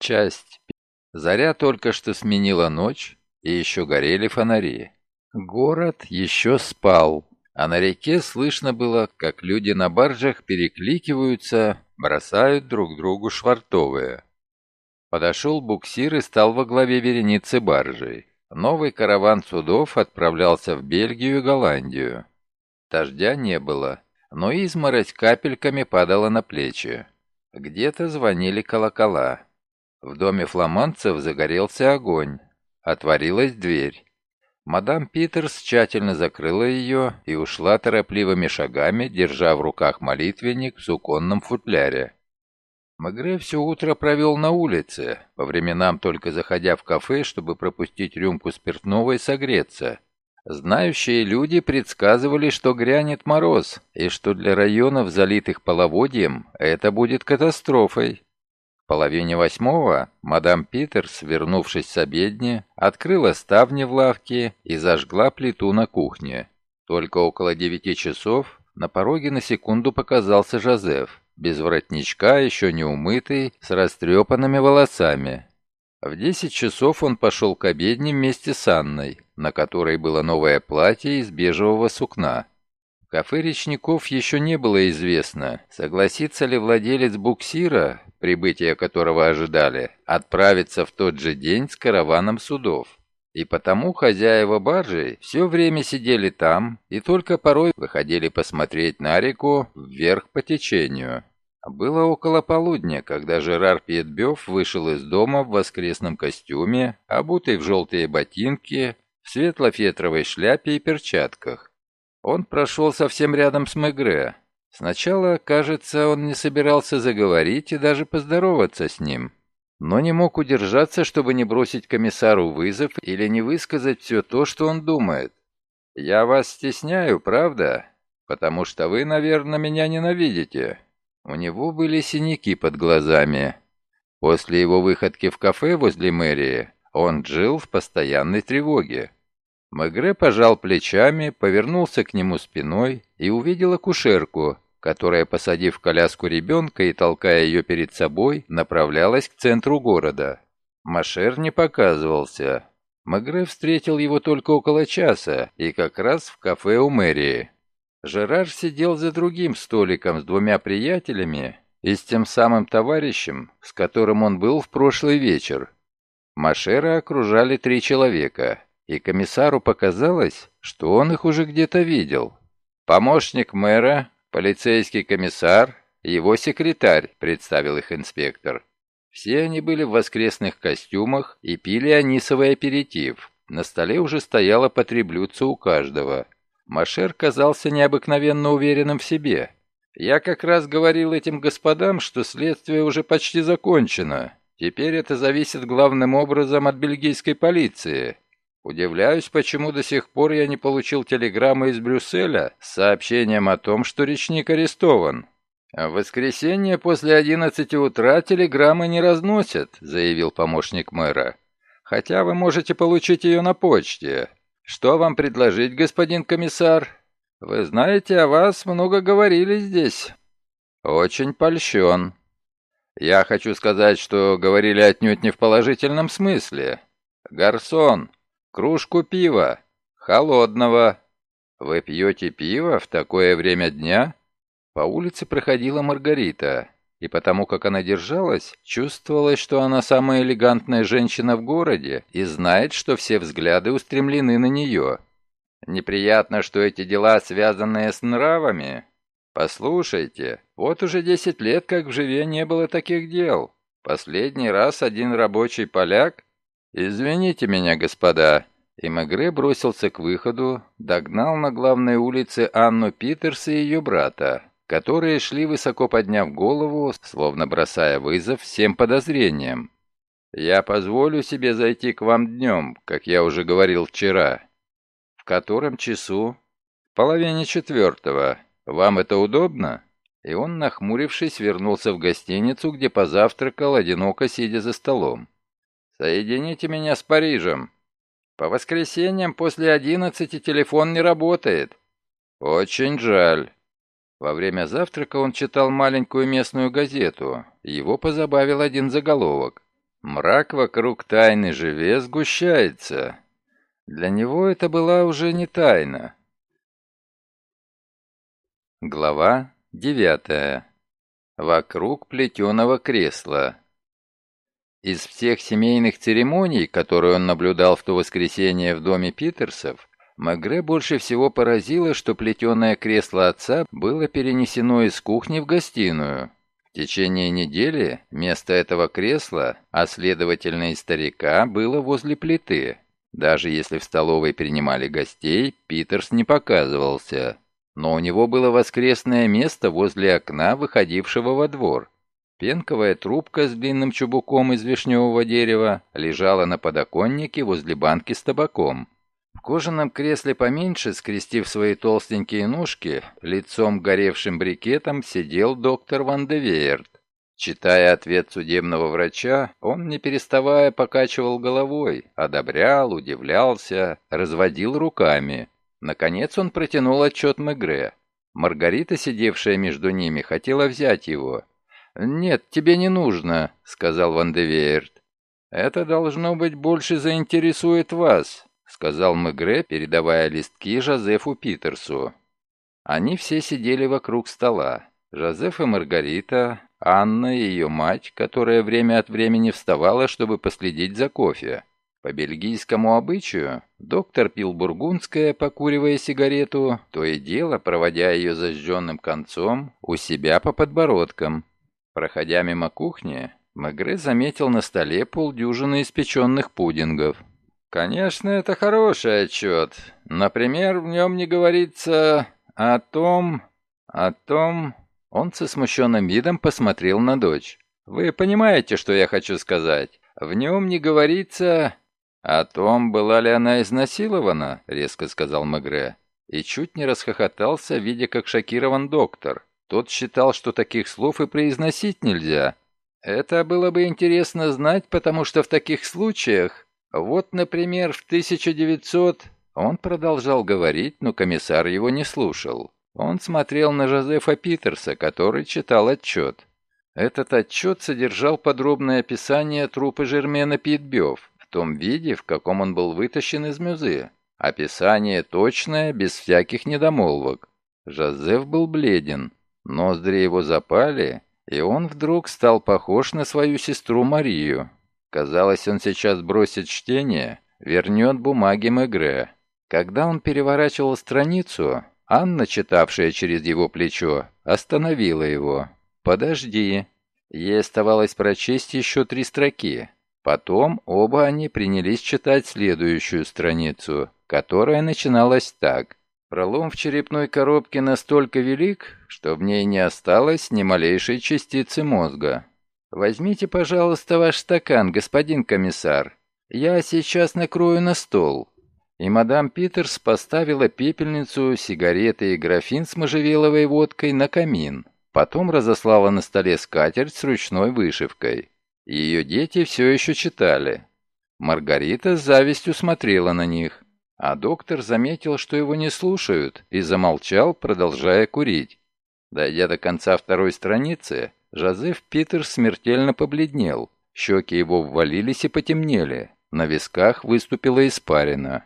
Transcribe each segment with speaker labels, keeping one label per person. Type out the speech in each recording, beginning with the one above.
Speaker 1: Часть. Заря только что сменила ночь, и еще горели фонари. Город еще спал, а на реке слышно было, как люди на баржах перекликиваются, бросают друг другу швартовые. Подошел буксир и стал во главе вереницы баржей. Новый караван судов отправлялся в Бельгию и Голландию. Дождя не было, но изморозь капельками падала на плечи. Где-то звонили колокола. В доме фламандцев загорелся огонь. Отворилась дверь. Мадам Питерс тщательно закрыла ее и ушла торопливыми шагами, держа в руках молитвенник в суконном футляре. Мегре все утро провел на улице, по временам только заходя в кафе, чтобы пропустить рюмку спиртного и согреться. Знающие люди предсказывали, что грянет мороз, и что для районов, залитых половодьем, это будет катастрофой. Половине восьмого мадам Питерс, вернувшись с обедни, открыла ставни в лавке и зажгла плиту на кухне. Только около девяти часов на пороге на секунду показался Жозеф, без воротничка, еще не умытый, с растрепанными волосами. В десять часов он пошел к обедне вместе с Анной, на которой было новое платье из бежевого сукна. Кафе речников еще не было известно, согласится ли владелец буксира, прибытие которого ожидали, отправиться в тот же день с караваном судов. И потому хозяева баржи все время сидели там и только порой выходили посмотреть на реку вверх по течению. Было около полудня, когда Жерар Пьетбёв вышел из дома в воскресном костюме, обутый в желтые ботинки, в светло-фетровой шляпе и перчатках. Он прошел совсем рядом с Мегре. Сначала, кажется, он не собирался заговорить и даже поздороваться с ним, но не мог удержаться, чтобы не бросить комиссару вызов или не высказать все то, что он думает. «Я вас стесняю, правда? Потому что вы, наверное, меня ненавидите». У него были синяки под глазами. После его выходки в кафе возле мэрии он жил в постоянной тревоге. Мегре пожал плечами, повернулся к нему спиной и увидел акушерку, которая, посадив коляску ребенка и толкая ее перед собой, направлялась к центру города. Машер не показывался. Мегре встретил его только около часа и как раз в кафе у мэрии. Жерар сидел за другим столиком с двумя приятелями и с тем самым товарищем, с которым он был в прошлый вечер. Машера окружали три человека, и комиссару показалось, что он их уже где-то видел. Помощник мэра, полицейский комиссар его секретарь, представил их инспектор. Все они были в воскресных костюмах и пили анисовый аперитив. На столе уже стояло по у каждого – Машер казался необыкновенно уверенным в себе. «Я как раз говорил этим господам, что следствие уже почти закончено. Теперь это зависит главным образом от бельгийской полиции. Удивляюсь, почему до сих пор я не получил телеграммы из Брюсселя с сообщением о том, что речник арестован. «В воскресенье после одиннадцати утра телеграммы не разносят», заявил помощник мэра. «Хотя вы можете получить ее на почте. «Что вам предложить, господин комиссар? Вы знаете, о вас много говорили здесь». «Очень польщен. Я хочу сказать, что говорили отнюдь не в положительном смысле. Гарсон, кружку пива, холодного. Вы пьете пиво в такое время дня?» По улице проходила Маргарита и потому как она держалась, чувствовалось, что она самая элегантная женщина в городе и знает, что все взгляды устремлены на нее. Неприятно, что эти дела, связанные с нравами. Послушайте, вот уже десять лет, как в Живе не было таких дел. Последний раз один рабочий поляк... Извините меня, господа. И Мегре бросился к выходу, догнал на главной улице Анну Питерс и ее брата которые шли высоко подняв голову, словно бросая вызов всем подозрениям. «Я позволю себе зайти к вам днем, как я уже говорил вчера». «В котором часу?» «В половине четвертого. Вам это удобно?» И он, нахмурившись, вернулся в гостиницу, где позавтракал, одиноко сидя за столом. «Соедините меня с Парижем. По воскресеньям после одиннадцати телефон не работает». «Очень жаль. Во время завтрака он читал маленькую местную газету. Его позабавил один заголовок. Мрак вокруг тайны живе сгущается. Для него это была уже не тайна. Глава девятая. Вокруг плетеного кресла. Из всех семейных церемоний, которые он наблюдал в то воскресенье в доме Питерсов, Магре больше всего поразило, что плетеное кресло отца было перенесено из кухни в гостиную. В течение недели место этого кресла, а следовательно и старика, было возле плиты. Даже если в столовой принимали гостей, Питерс не показывался. Но у него было воскресное место возле окна, выходившего во двор. Пенковая трубка с длинным чубуком из вишневого дерева лежала на подоконнике возле банки с табаком. В кожаном кресле поменьше, скрестив свои толстенькие ножки, лицом горевшим брикетом сидел доктор Ван де Веерт. Читая ответ судебного врача, он, не переставая, покачивал головой, одобрял, удивлялся, разводил руками. Наконец он протянул отчет Мегре. Маргарита, сидевшая между ними, хотела взять его. «Нет, тебе не нужно», — сказал Ван де Веерт. «Это, должно быть, больше заинтересует вас сказал Мегре, передавая листки Жозефу Питерсу. Они все сидели вокруг стола. Жозеф и Маргарита, Анна и ее мать, которая время от времени вставала, чтобы последить за кофе. По бельгийскому обычаю доктор пил бургундское, покуривая сигарету, то и дело, проводя ее зажженным концом, у себя по подбородкам. Проходя мимо кухни, Мегре заметил на столе полдюжины испеченных пудингов. Конечно, это хороший отчет. Например, в нем не говорится о том... о том... Он со смущенным видом посмотрел на дочь. «Вы понимаете, что я хочу сказать? В нем не говорится о том, была ли она изнасилована», — резко сказал Мегре. И чуть не расхохотался, видя, как шокирован доктор. Тот считал, что таких слов и произносить нельзя. Это было бы интересно знать, потому что в таких случаях вот, например, в 1900... Он продолжал говорить, но комиссар его не слушал. Он смотрел на Жозефа Питерса, который читал отчет. Этот отчет содержал подробное описание трупа Жермена Питбёв в том виде, в каком он был вытащен из мюзы. Описание точное, без всяких недомолвок. Жозеф был бледен, ноздри его запали, и он вдруг стал похож на свою сестру Марию. Казалось, он сейчас бросит чтение, вернет бумаги Мегре. Когда он переворачивал страницу, Анна, читавшая через его плечо, остановила его. «Подожди». Ей оставалось прочесть еще три строки. Потом оба они принялись читать следующую страницу, которая начиналась так. Пролом в черепной коробке настолько велик, что в ней не осталось ни малейшей частицы мозга. «Возьмите, пожалуйста, ваш стакан, господин комиссар. Я сейчас накрою на стол». И мадам Питерс поставила пепельницу, сигареты и графин с можжевеловой водкой на камин. Потом разослала на столе скатерть с ручной вышивкой. Ее дети все еще читали. Маргарита с завистью смотрела на них, а доктор заметил, что его не слушают, и замолчал, продолжая курить. Дойдя до конца второй страницы, Жозеф Питер смертельно побледнел. Щеки его ввалились и потемнели. На висках выступила испарина.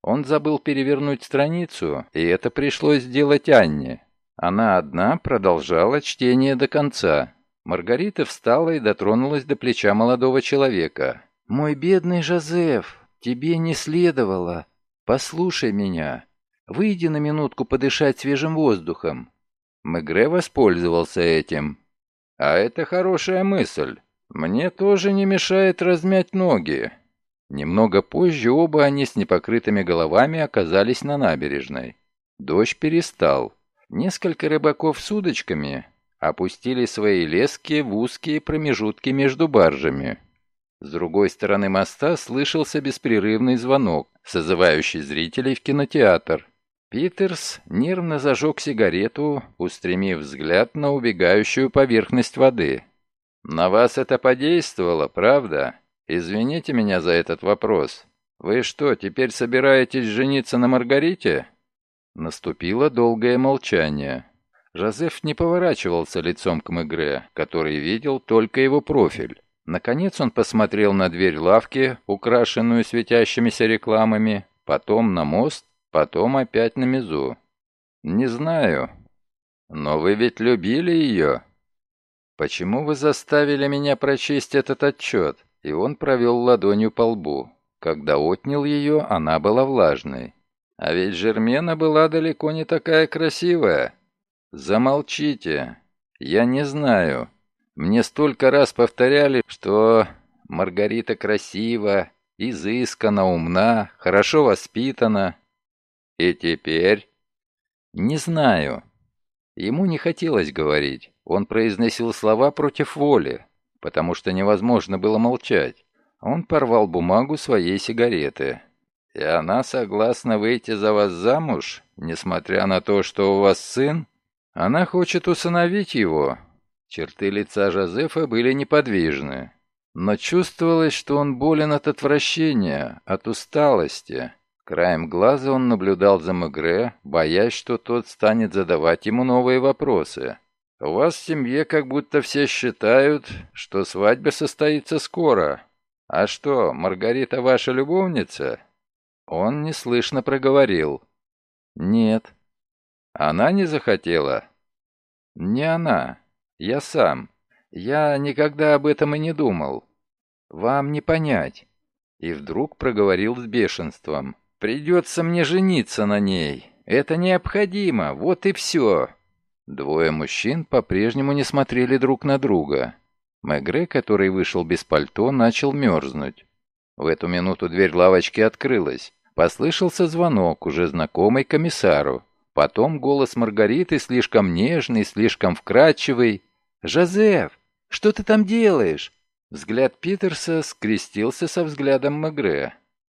Speaker 1: Он забыл перевернуть страницу, и это пришлось сделать Анне. Она одна продолжала чтение до конца. Маргарита встала и дотронулась до плеча молодого человека. «Мой бедный Жозеф, тебе не следовало. Послушай меня. Выйди на минутку подышать свежим воздухом». Мегре воспользовался этим. А это хорошая мысль. Мне тоже не мешает размять ноги. Немного позже оба они с непокрытыми головами оказались на набережной. Дождь перестал. Несколько рыбаков с удочками опустили свои лески в узкие промежутки между баржами. С другой стороны моста слышался беспрерывный звонок, созывающий зрителей в кинотеатр. Питерс нервно зажег сигарету, устремив взгляд на убегающую поверхность воды. «На вас это подействовало, правда? Извините меня за этот вопрос. Вы что, теперь собираетесь жениться на Маргарите?» Наступило долгое молчание. Жозеф не поворачивался лицом к Мегре, который видел только его профиль. Наконец он посмотрел на дверь лавки, украшенную светящимися рекламами, потом на мост, потом опять на мезу. «Не знаю. Но вы ведь любили ее?» «Почему вы заставили меня прочесть этот отчет?» И он провел ладонью по лбу. Когда отнял ее, она была влажной. А ведь Жермена была далеко не такая красивая. Замолчите. Я не знаю. Мне столько раз повторяли, что Маргарита красива, изысканно умна, хорошо воспитана. И теперь? Не знаю. Ему не хотелось говорить. Он произносил слова против воли, потому что невозможно было молчать. Он порвал бумагу своей сигареты. «И она согласна выйти за вас замуж, несмотря на то, что у вас сын? Она хочет усыновить его, Черты лица Жозефа были неподвижны, но чувствовалось, что он болен от отвращения, от усталости. Краем глаза он наблюдал за Мегре, боясь, что тот станет задавать ему новые вопросы. «У вас в семье как будто все считают, что свадьба состоится скоро. А что, Маргарита ваша любовница?» Он неслышно проговорил. «Нет». «Она не захотела?» «Не она. Я сам. Я никогда об этом и не думал. Вам не понять. И вдруг проговорил с бешенством. Придется мне жениться на ней. Это необходимо, вот и все. Двое мужчин по-прежнему не смотрели друг на друга. Мегре, который вышел без пальто, начал мерзнуть. В эту минуту дверь лавочки открылась. Послышался звонок, уже знакомый комиссару. Потом голос Маргариты, слишком нежный, слишком вкрадчивый. «Жозеф, что ты там делаешь?» Взгляд Питерса скрестился со взглядом Мегре.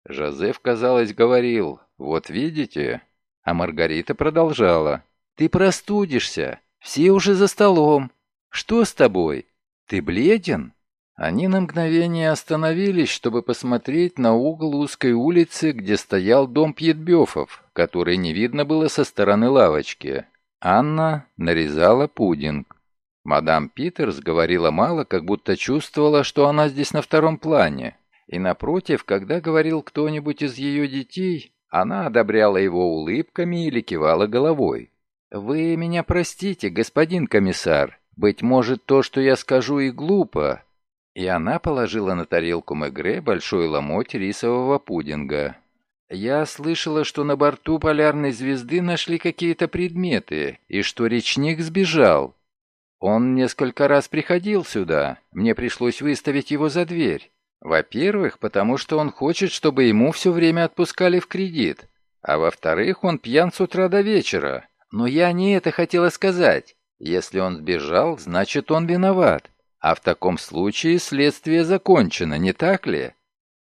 Speaker 1: Жозеф, казалось, говорил «Вот видите?» А Маргарита продолжала. «Ты простудишься. Все уже за столом. Что с тобой? Ты бледен?» Они на мгновение остановились, чтобы посмотреть на угол узкой улицы, где стоял дом Пьетбёфов, который не видно было со стороны лавочки. Анна нарезала пудинг. Мадам Питерс говорила мало, как будто чувствовала, что она здесь на втором плане. И напротив, когда говорил кто-нибудь из ее детей, она одобряла его улыбками или кивала головой. «Вы меня простите, господин комиссар. Быть может, то, что я скажу, и глупо». И она положила на тарелку Мегре большой ломоть рисового пудинга. «Я слышала, что на борту полярной звезды нашли какие-то предметы, и что речник сбежал. Он несколько раз приходил сюда. Мне пришлось выставить его за дверь. Во-первых, потому что он хочет, чтобы ему все время отпускали в кредит. А во-вторых, он пьян с утра до вечера. Но я не это хотела сказать. Если он сбежал, значит он виноват. А в таком случае следствие закончено, не так ли?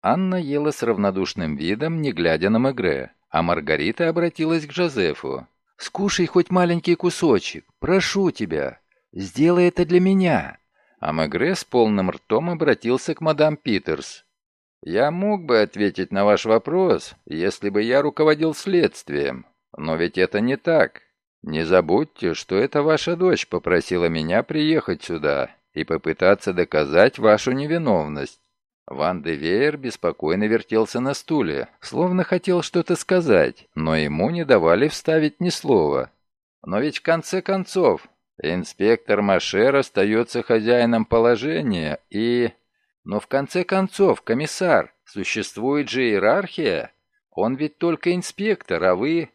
Speaker 1: Анна ела с равнодушным видом, не глядя на Мегре, а Маргарита обратилась к Жозефу. «Скушай хоть маленький кусочек, прошу тебя. Сделай это для меня». А Мегре с полным ртом обратился к мадам Питерс. «Я мог бы ответить на ваш вопрос, если бы я руководил следствием. Но ведь это не так. Не забудьте, что это ваша дочь попросила меня приехать сюда и попытаться доказать вашу невиновность». Ван де Веер беспокойно вертелся на стуле, словно хотел что-то сказать, но ему не давали вставить ни слова. «Но ведь в конце концов, Инспектор Машер остается хозяином положения и... Но в конце концов, комиссар, существует же иерархия. Он ведь только инспектор, а вы...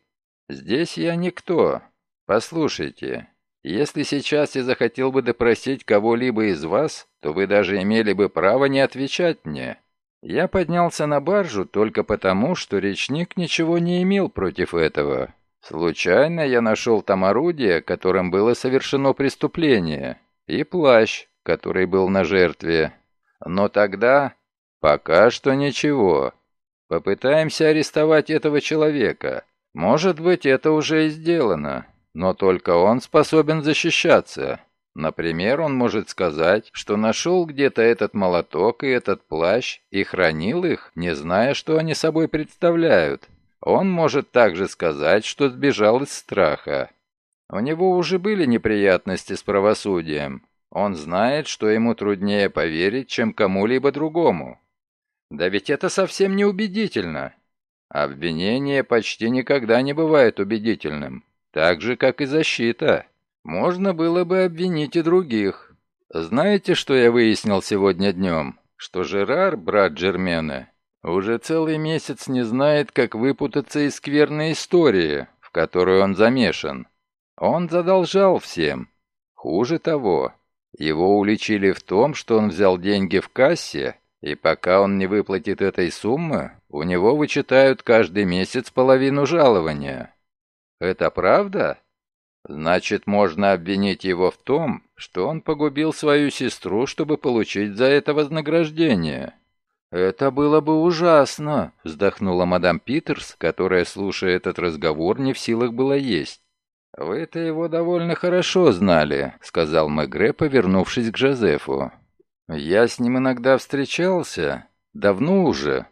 Speaker 1: Здесь я никто. Послушайте, если сейчас я захотел бы допросить кого-либо из вас, то вы даже имели бы право не отвечать мне. Я поднялся на баржу только потому, что речник ничего не имел против этого. Случайно я нашел там орудие, которым было совершено преступление, и плащ, который был на жертве. Но тогда пока что ничего. Попытаемся арестовать этого человека. Может быть, это уже и сделано, но только он способен защищаться. Например, он может сказать, что нашел где-то этот молоток и этот плащ и хранил их, не зная, что они собой представляют. Он может также сказать, что сбежал из страха. У него уже были неприятности с правосудием. Он знает, что ему труднее поверить, чем кому-либо другому. Да ведь это совсем не убедительно. Обвинение почти никогда не бывает убедительным, так же, как и защита. Можно было бы обвинить и других. Знаете, что я выяснил сегодня днем? Что Жерар, брат Джермена, уже целый месяц не знает, как выпутаться из скверной истории, в которую он замешан. Он задолжал всем. Хуже того, его уличили в том, что он взял деньги в кассе, и пока он не выплатит этой суммы, у него вычитают каждый месяц половину жалования. Это правда? Значит, можно обвинить его в том, что он погубил свою сестру, чтобы получить за это вознаграждение. «Это было бы ужасно», — вздохнула мадам Питерс, которая, слушая этот разговор, не в силах была есть. «Вы-то его довольно хорошо знали», — сказал Мегре, повернувшись к Жозефу. «Я с ним иногда встречался. Давно уже.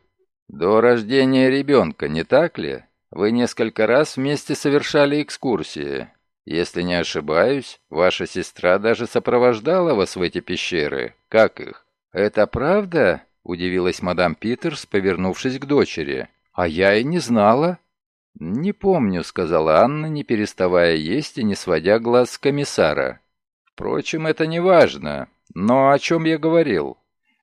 Speaker 1: До рождения ребенка, не так ли? Вы несколько раз вместе совершали экскурсии. Если не ошибаюсь, ваша сестра даже сопровождала вас в эти пещеры. Как их? Это правда? Удивилась мадам Питерс, повернувшись к дочери. А я и не знала. Не помню, сказала Анна, не переставая есть и не сводя глаз с комиссара. Впрочем, это не важно. Но о чем я говорил?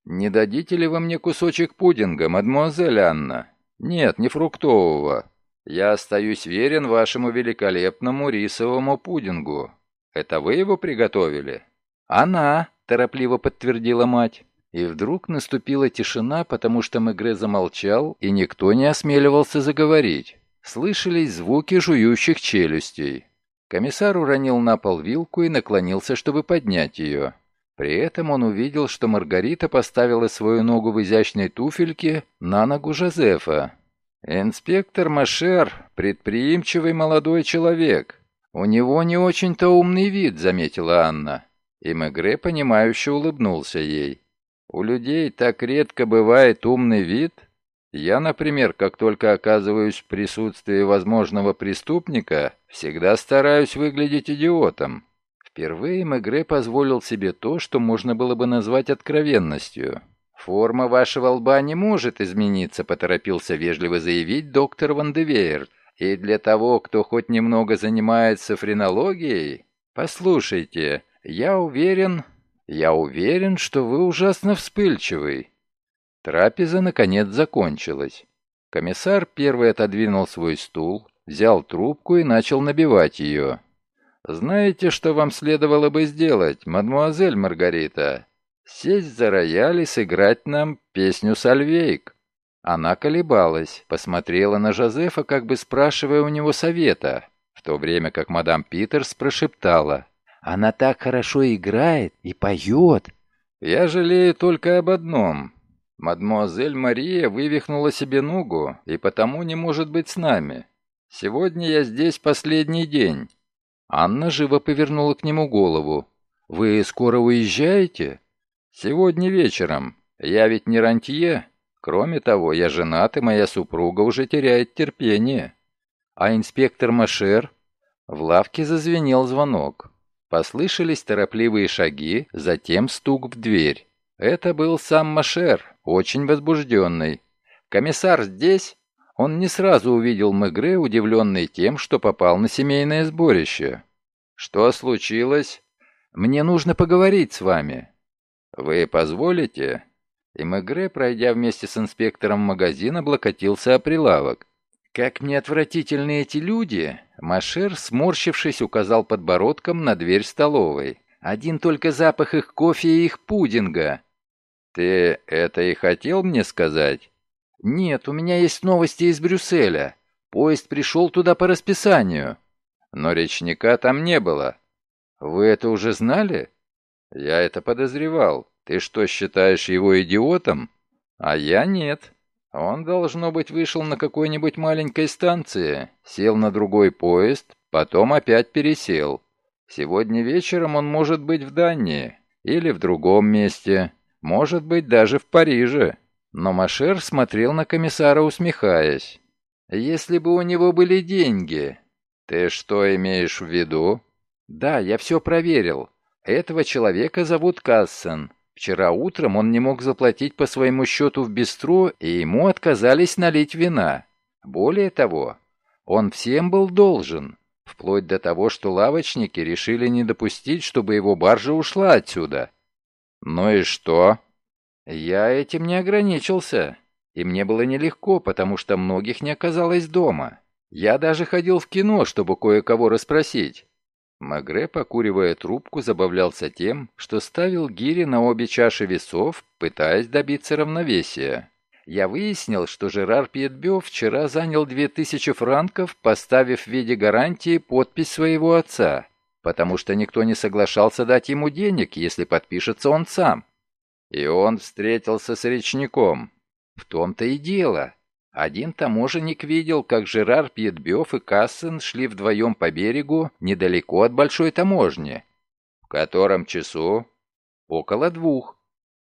Speaker 1: Не дадите ли вы мне кусочек пудинга, мадемуазель Анна? Нет, не фруктового. Я остаюсь верен вашему великолепному рисовому пудингу. Это вы его приготовили?» «Она», — торопливо подтвердила мать. И вдруг наступила тишина, потому что Мегре замолчал, и никто не осмеливался заговорить. Слышались звуки жующих челюстей. Комиссар уронил на пол вилку и наклонился, чтобы поднять ее. При этом он увидел, что Маргарита поставила свою ногу в изящной туфельке на ногу Жозефа. «Инспектор Машер — предприимчивый молодой человек. У него не очень-то умный вид», — заметила Анна. И Мегре, понимающе улыбнулся ей. «У людей так редко бывает умный вид. Я, например, как только оказываюсь в присутствии возможного преступника, всегда стараюсь выглядеть идиотом». Впервые Мегре позволил себе то, что можно было бы назвать откровенностью. «Форма вашего лба не может измениться», — поторопился вежливо заявить доктор Ван де Вейерт. «И для того, кто хоть немного занимается френологией, послушайте, я уверен, я уверен, что вы ужасно вспыльчивый». Трапеза, наконец, закончилась. Комиссар первый отодвинул свой стул, взял трубку и начал набивать ее. «Знаете, что вам следовало бы сделать, мадмуазель Маргарита? Сесть за рояль и сыграть нам песню «Сальвейк». Она колебалась, посмотрела на Жозефа, как бы спрашивая у него совета, в то время как мадам Питерс прошептала. «Она так хорошо играет и поет!» «Я жалею только об одном. Мадмуазель Мария вывихнула себе ногу и потому не может быть с нами. Сегодня я здесь последний день». Анна живо повернула к нему голову. «Вы скоро уезжаете?» «Сегодня вечером. Я ведь не рантье. Кроме того, я женат, и моя супруга уже теряет терпение. А инспектор Машер?» В лавке зазвенел звонок. Послышались торопливые шаги, затем стук в дверь. Это был сам Машер, очень возбужденный. «Комиссар здесь?» Он не сразу увидел Мегре, удивленный тем, что попал на семейное сборище. «Что случилось?» «Мне нужно поговорить с вами». «Вы позволите?» И Мегре, пройдя вместе с инспектором магазин, облокотился о прилавок. «Как мне отвратительны эти люди!» Машер, сморщившись, указал подбородком на дверь столовой. «Один только запах их кофе и их пудинга!» «Ты это и хотел мне сказать?» «Нет, у меня есть новости из Брюсселя. Поезд пришел туда по расписанию». «Но речника там не было». «Вы это уже знали?» «Я это подозревал. Ты что, считаешь его идиотом?» «А я нет. Он, должно быть, вышел на какой-нибудь маленькой станции, сел на другой поезд, потом опять пересел. Сегодня вечером он может быть в Дании или в другом месте, может быть, даже в Париже». Но Машер смотрел на комиссара, усмехаясь. «Если бы у него были деньги...» «Ты что имеешь в виду?» «Да, я все проверил. Этого человека зовут Кассен. Вчера утром он не мог заплатить по своему счету в бистро, и ему отказались налить вина. Более того, он всем был должен, вплоть до того, что лавочники решили не допустить, чтобы его баржа ушла отсюда. Ну и что? Я этим не ограничился, и мне было нелегко, потому что многих не оказалось дома. Я даже ходил в кино, чтобы кое-кого расспросить. Магре, покуривая трубку, забавлялся тем, что ставил гири на обе чаши весов, пытаясь добиться равновесия. Я выяснил, что Жерар Пьетбё вчера занял две тысячи франков, поставив в виде гарантии подпись своего отца, потому что никто не соглашался дать ему денег, если подпишется он сам. И он встретился с речником. В том-то и дело. Один таможенник видел, как Жерар Пьетбёв и Кассен шли вдвоем по берегу недалеко от большой таможни. В котором часу? Около двух.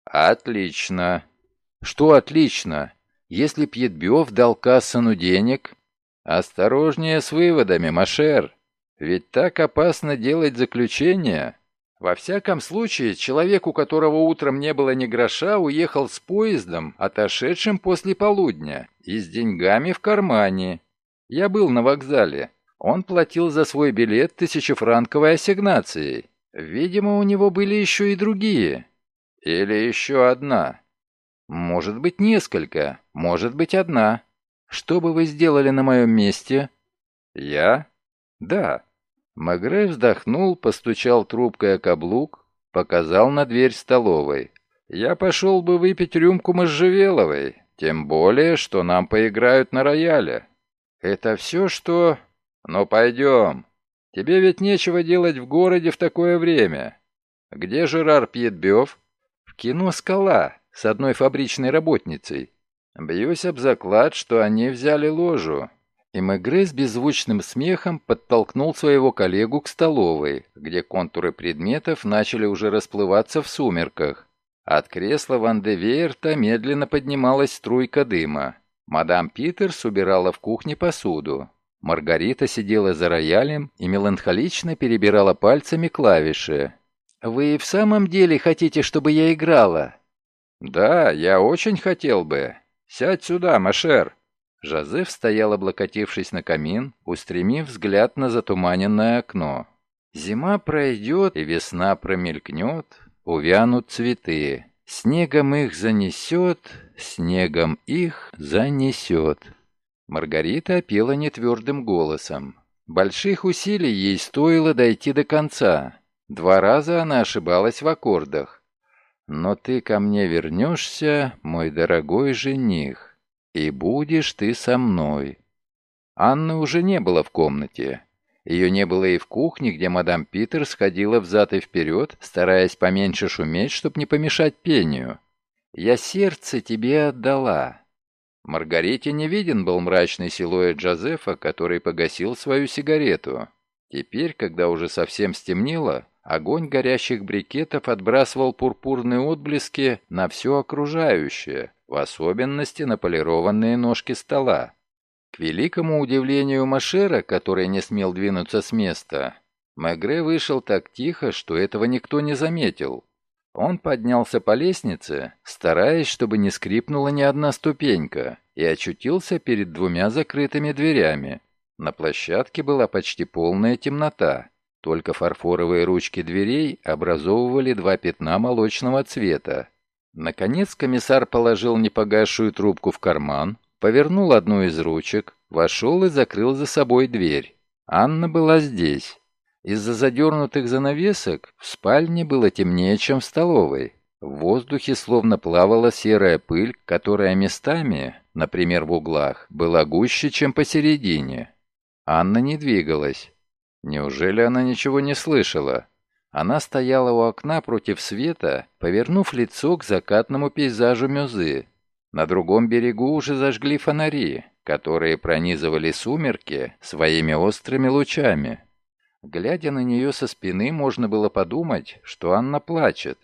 Speaker 1: Отлично. Что отлично? Если Пьетбёв дал Кассену денег... Осторожнее с выводами, Машер. Ведь так опасно делать заключение. Во всяком случае, человек, у которого утром не было ни гроша, уехал с поездом, отошедшим после полудня, и с деньгами в кармане. Я был на вокзале. Он платил за свой билет тысячефранковой ассигнацией. Видимо, у него были еще и другие. Или еще одна. Может быть, несколько. Может быть, одна. Что бы вы сделали на моем месте? Я? Да. Магре вздохнул, постучал трубкой о каблук, показал на дверь столовой. «Я пошел бы выпить рюмку можжевеловой, тем более, что нам поиграют на рояле. Это все, что... Ну, пойдем. Тебе ведь нечего делать в городе в такое время. Где Жерар Пьетбёв? В кино «Скала» с одной фабричной работницей. Бьюсь об заклад, что они взяли ложу. И Мегре с беззвучным смехом подтолкнул своего коллегу к столовой, где контуры предметов начали уже расплываться в сумерках. От кресла Ван де Вейерта медленно поднималась струйка дыма. Мадам Питерс убирала в кухне посуду. Маргарита сидела за роялем и меланхолично перебирала пальцами клавиши. «Вы в самом деле хотите, чтобы я играла?» «Да, я очень хотел бы. Сядь сюда, Машер». Жозеф стоял, облокотившись на камин, устремив взгляд на затуманенное окно. Зима пройдет, и весна промелькнет, увянут цветы. Снегом их занесет, снегом их занесет. Маргарита пела нетвердым голосом. Больших усилий ей стоило дойти до конца. Два раза она ошибалась в аккордах. «Но ты ко мне вернешься, мой дорогой жених» и будешь ты со мной». Анны уже не было в комнате. Ее не было и в кухне, где мадам Питер сходила взад и вперед, стараясь поменьше шуметь, чтобы не помешать пению. «Я сердце тебе отдала». Маргарите не виден был мрачный силуэт Джозефа, который погасил свою сигарету. Теперь, когда уже совсем стемнело, огонь горящих брикетов отбрасывал пурпурные отблески на все окружающее, в особенности на полированные ножки стола. К великому удивлению Машера, который не смел двинуться с места, Мегре вышел так тихо, что этого никто не заметил. Он поднялся по лестнице, стараясь, чтобы не скрипнула ни одна ступенька, и очутился перед двумя закрытыми дверями. На площадке была почти полная темнота. Только фарфоровые ручки дверей образовывали два пятна молочного цвета. Наконец комиссар положил непогасшую трубку в карман, повернул одну из ручек, вошел и закрыл за собой дверь. Анна была здесь. Из-за задернутых занавесок в спальне было темнее, чем в столовой. В воздухе словно плавала серая пыль, которая местами, например, в углах, была гуще, чем посередине. Анна не двигалась. Неужели она ничего не слышала? Она стояла у окна против света, повернув лицо к закатному пейзажу Мюзы. На другом берегу уже зажгли фонари, которые пронизывали сумерки своими острыми лучами. Глядя на нее со спины, можно было подумать, что Анна плачет.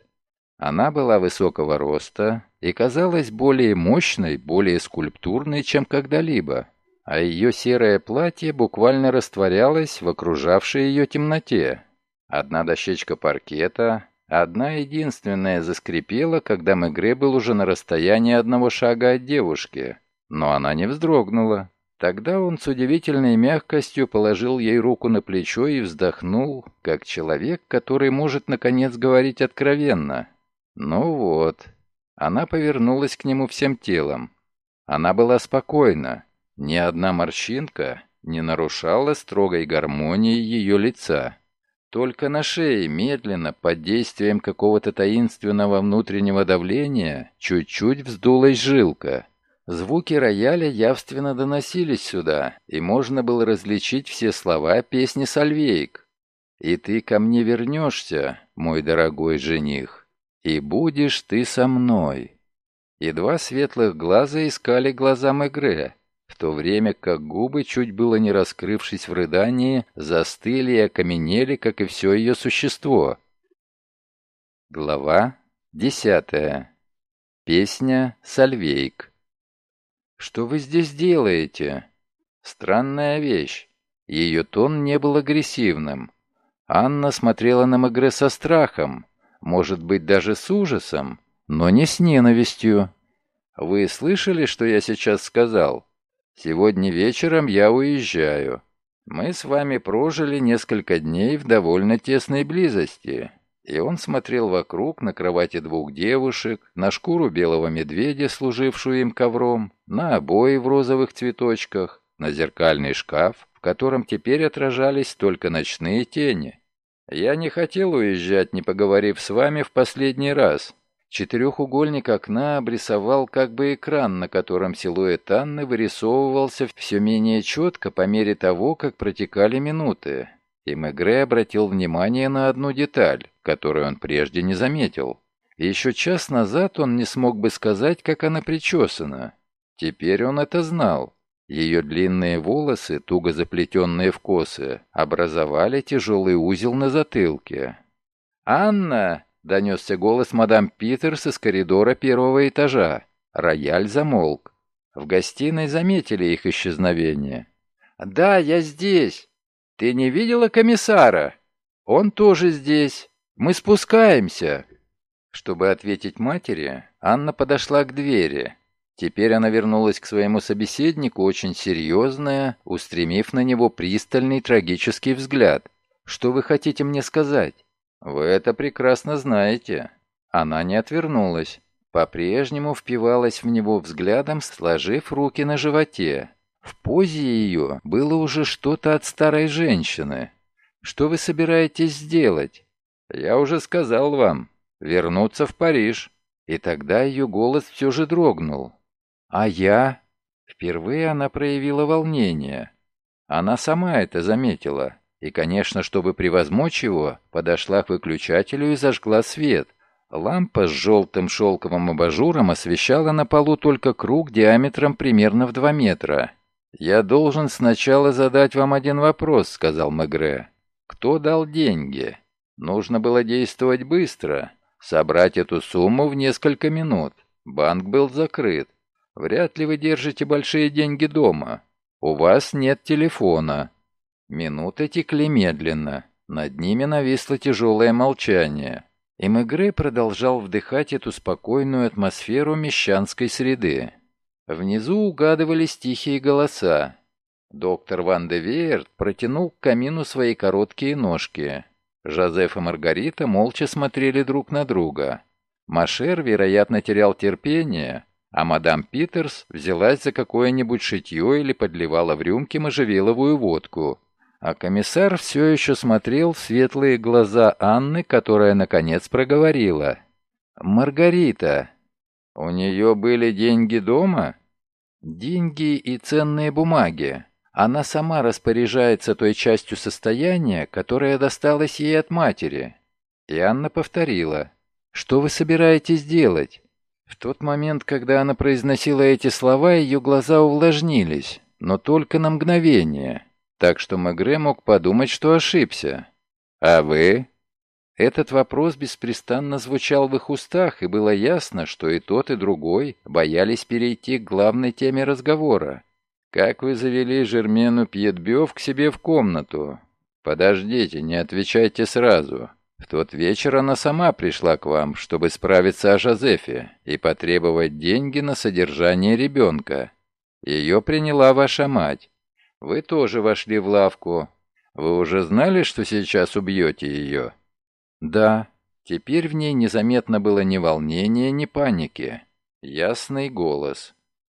Speaker 1: Она была высокого роста и казалась более мощной, более скульптурной, чем когда-либо, а ее серое платье буквально растворялось в окружавшей ее темноте. Одна дощечка паркета, одна единственная заскрипела, когда Мегре был уже на расстоянии одного шага от девушки, но она не вздрогнула. Тогда он с удивительной мягкостью положил ей руку на плечо и вздохнул, как человек, который может наконец говорить откровенно. Ну вот. Она повернулась к нему всем телом. Она была спокойна. Ни одна морщинка не нарушала строгой гармонии ее лица. Только на шее медленно, под действием какого-то таинственного внутреннего давления, чуть-чуть вздулась жилка. Звуки рояля явственно доносились сюда, и можно было различить все слова песни «Сальвейк». «И ты ко мне вернешься, мой дорогой жених, и будешь ты со мной». И два светлых глаза искали глаза Мегре, в то время как губы, чуть было не раскрывшись в рыдании, застыли и окаменели, как и все ее существо. Глава десятая. Песня «Сальвейк». «Что вы здесь делаете?» Странная вещь. Ее тон не был агрессивным. Анна смотрела на Мегре со страхом, может быть, даже с ужасом, но не с ненавистью. «Вы слышали, что я сейчас сказал? Сегодня вечером я уезжаю. Мы с вами прожили несколько дней в довольно тесной близости. И он смотрел вокруг на кровати двух девушек, на шкуру белого медведя, служившую им ковром, на обои в розовых цветочках, на зеркальный шкаф, в котором теперь отражались только ночные тени. Я не хотел уезжать, не поговорив с вами в последний раз. Четырехугольник окна обрисовал как бы экран, на котором силуэт Анны вырисовывался все менее четко по мере того, как протекали минуты. И Мегре обратил внимание на одну деталь, которую он прежде не заметил. Еще час назад он не смог бы сказать, как она причесана. Теперь он это знал. Ее длинные волосы, туго заплетенные в косы, образовали тяжелый узел на затылке. «Анна!» — донесся голос мадам Питерс из коридора первого этажа. Рояль замолк. В гостиной заметили их исчезновение. «Да, я здесь!» «Ты не видела комиссара? Он тоже здесь. Мы спускаемся». Чтобы ответить матери, Анна подошла к двери. Теперь она вернулась к своему собеседнику очень серьезная, устремив на него пристальный трагический взгляд. «Что вы хотите мне сказать?» «Вы это прекрасно знаете». Она не отвернулась. По-прежнему впивалась в него взглядом, сложив руки на животе. В позе ее было уже что-то от старой женщины. «Что вы собираетесь сделать?» «Я уже сказал вам. Вернуться в Париж». И тогда ее голос все же дрогнул. «А я?» Впервые она проявила волнение. Она сама это заметила. И, конечно, чтобы превозмочь его, подошла к выключателю и зажгла свет. Лампа с желтым шелковым абажуром освещала на полу только круг диаметром примерно в два метра. «Я должен сначала задать вам один вопрос», — сказал Мегре. «Кто дал деньги? Нужно было действовать быстро, собрать эту сумму в несколько минут. Банк был закрыт. Вряд ли вы держите большие деньги дома. У вас нет телефона». Минуты текли медленно. Над ними нависло тяжелое молчание. И Мегре продолжал вдыхать эту спокойную атмосферу мещанской среды. Внизу угадывались тихие голоса. Доктор Ван де Веерт протянул к камину свои короткие ножки. Жозеф и Маргарита молча смотрели друг на друга. Машер, вероятно, терял терпение, а мадам Питерс взялась за какое-нибудь шитье или подливала в рюмки можжевеловую водку. А комиссар все еще смотрел в светлые глаза Анны, которая, наконец, проговорила. «Маргарита, у нее были деньги дома?» Деньги и ценные бумаги. Она сама распоряжается той частью состояния, которая досталась ей от матери. И Анна повторила. «Что вы собираетесь делать?» В тот момент, когда она произносила эти слова, ее глаза увлажнились, но только на мгновение, так что Мегре мог подумать, что ошибся. «А вы?» Этот вопрос беспрестанно звучал в их устах, и было ясно, что и тот, и другой боялись перейти к главной теме разговора. «Как вы завели Жермену Пьетбёв к себе в комнату? «Подождите, не отвечайте сразу. В тот вечер она сама пришла к вам, чтобы справиться о Жозефе и потребовать деньги на содержание ребенка. Ее приняла ваша мать. Вы тоже вошли в лавку. Вы уже знали, что сейчас убьете ее?» «Да». Теперь в ней незаметно было ни волнения, ни паники. Ясный голос.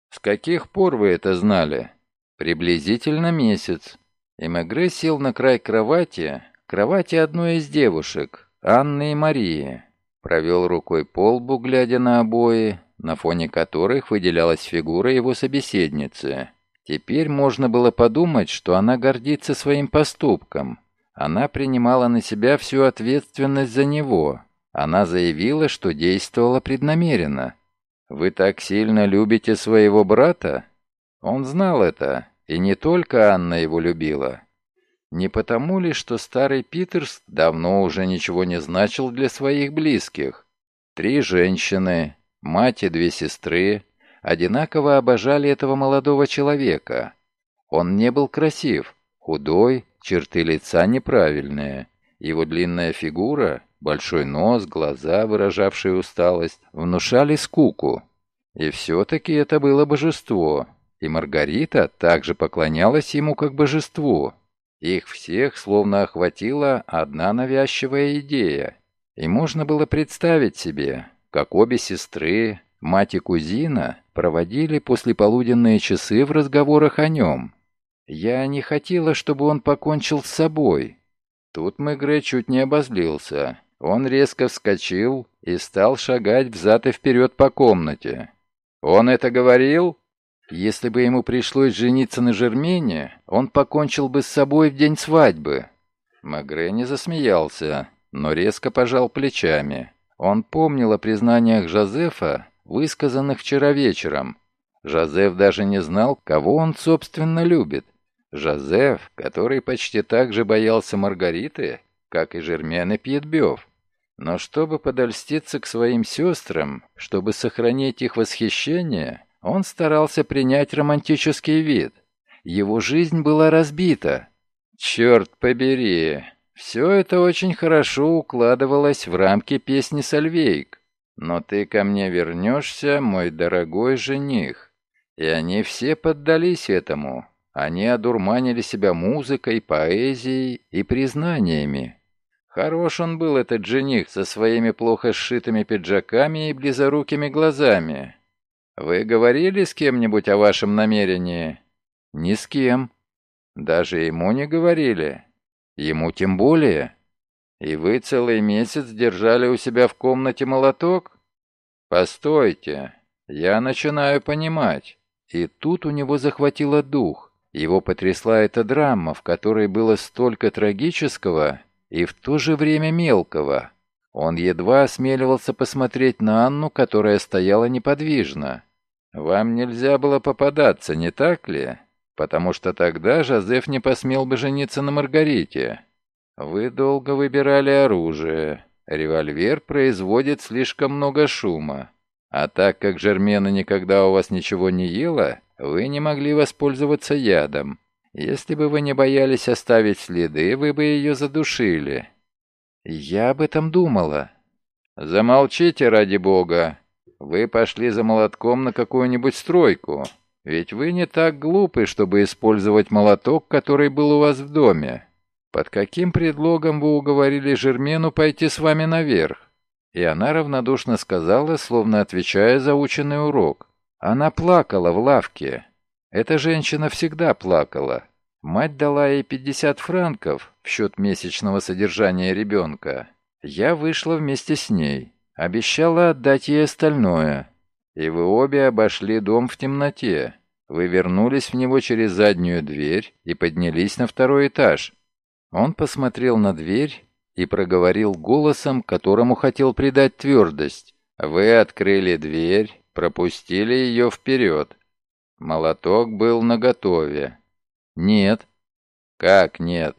Speaker 1: «С каких пор вы это знали?» «Приблизительно месяц». Эмегре сел на край кровати, кровати одной из девушек, Анны и Марии. Провел рукой по лбу, глядя на обои, на фоне которых выделялась фигура его собеседницы. Теперь можно было подумать, что она гордится своим поступком. Она принимала на себя всю ответственность за него. Она заявила, что действовала преднамеренно. «Вы так сильно любите своего брата?» Он знал это, и не только Анна его любила. Не потому ли, что старый Питерс давно уже ничего не значил для своих близких? Три женщины, мать и две сестры, одинаково обожали этого молодого человека. Он не был красив, худой, черты лица неправильные. Его длинная фигура, большой нос, глаза, выражавшие усталость, внушали скуку. И все-таки это было божество, и Маргарита также поклонялась ему как божеству. Их всех словно охватила одна навязчивая идея. И можно было представить себе, как обе сестры, мать и кузина, проводили послеполуденные часы в разговорах о нем. Я не хотела, чтобы он покончил с собой. Тут Мегре чуть не обозлился. Он резко вскочил и стал шагать взад и вперед по комнате. «Он это говорил?» Если бы ему пришлось жениться на Жермене, он покончил бы с собой в день свадьбы. Магре не засмеялся, но резко пожал плечами. Он помнил о признаниях Жозефа, высказанных вчера вечером. Жозеф даже не знал, кого он, собственно, любит. Жозеф, который почти так же боялся Маргариты, как и Жермен и Пьетбёв. Но чтобы подольститься к своим сестрам, чтобы сохранить их восхищение, он старался принять романтический вид. Его жизнь была разбита. Черт побери, все это очень хорошо укладывалось в рамки песни Сальвейк. Но ты ко мне вернешься, мой дорогой жених. И они все поддались этому. Они одурманили себя музыкой, поэзией и признаниями. Хорош он был, этот жених, со своими плохо сшитыми пиджаками и близорукими глазами. «Вы говорили с кем-нибудь о вашем намерении?» «Ни с кем. Даже ему не говорили. Ему тем более. И вы целый месяц держали у себя в комнате молоток? Постойте, я начинаю понимать». И тут у него захватило дух. Его потрясла эта драма, в которой было столько трагического и в то же время мелкого. Он едва осмеливался посмотреть на Анну, которая стояла неподвижно. Вам нельзя было попадаться, не так ли? Потому что тогда Жозеф не посмел бы жениться на Маргарите. Вы долго выбирали оружие. Револьвер производит слишком много шума. А так как Жермена никогда у вас ничего не ела, вы не могли воспользоваться ядом. Если бы вы не боялись оставить следы, вы бы ее задушили. Я об этом думала. Замолчите, ради бога. Вы пошли за молотком на какую-нибудь стройку. Ведь вы не так глупы, чтобы использовать молоток, который был у вас в доме. Под каким предлогом вы уговорили Жермену пойти с вами наверх? И она равнодушно сказала, словно отвечая за ученный урок. Она плакала в лавке. Эта женщина всегда плакала. Мать дала ей 50 франков в счет месячного содержания ребенка. Я вышла вместе с ней. Обещала отдать ей остальное. И вы обе обошли дом в темноте. Вы вернулись в него через заднюю дверь и поднялись на второй этаж. Он посмотрел на дверь и проговорил голосом, которому хотел придать твердость. Вы открыли дверь, пропустили ее вперед. Молоток был наготове. Нет. Как нет?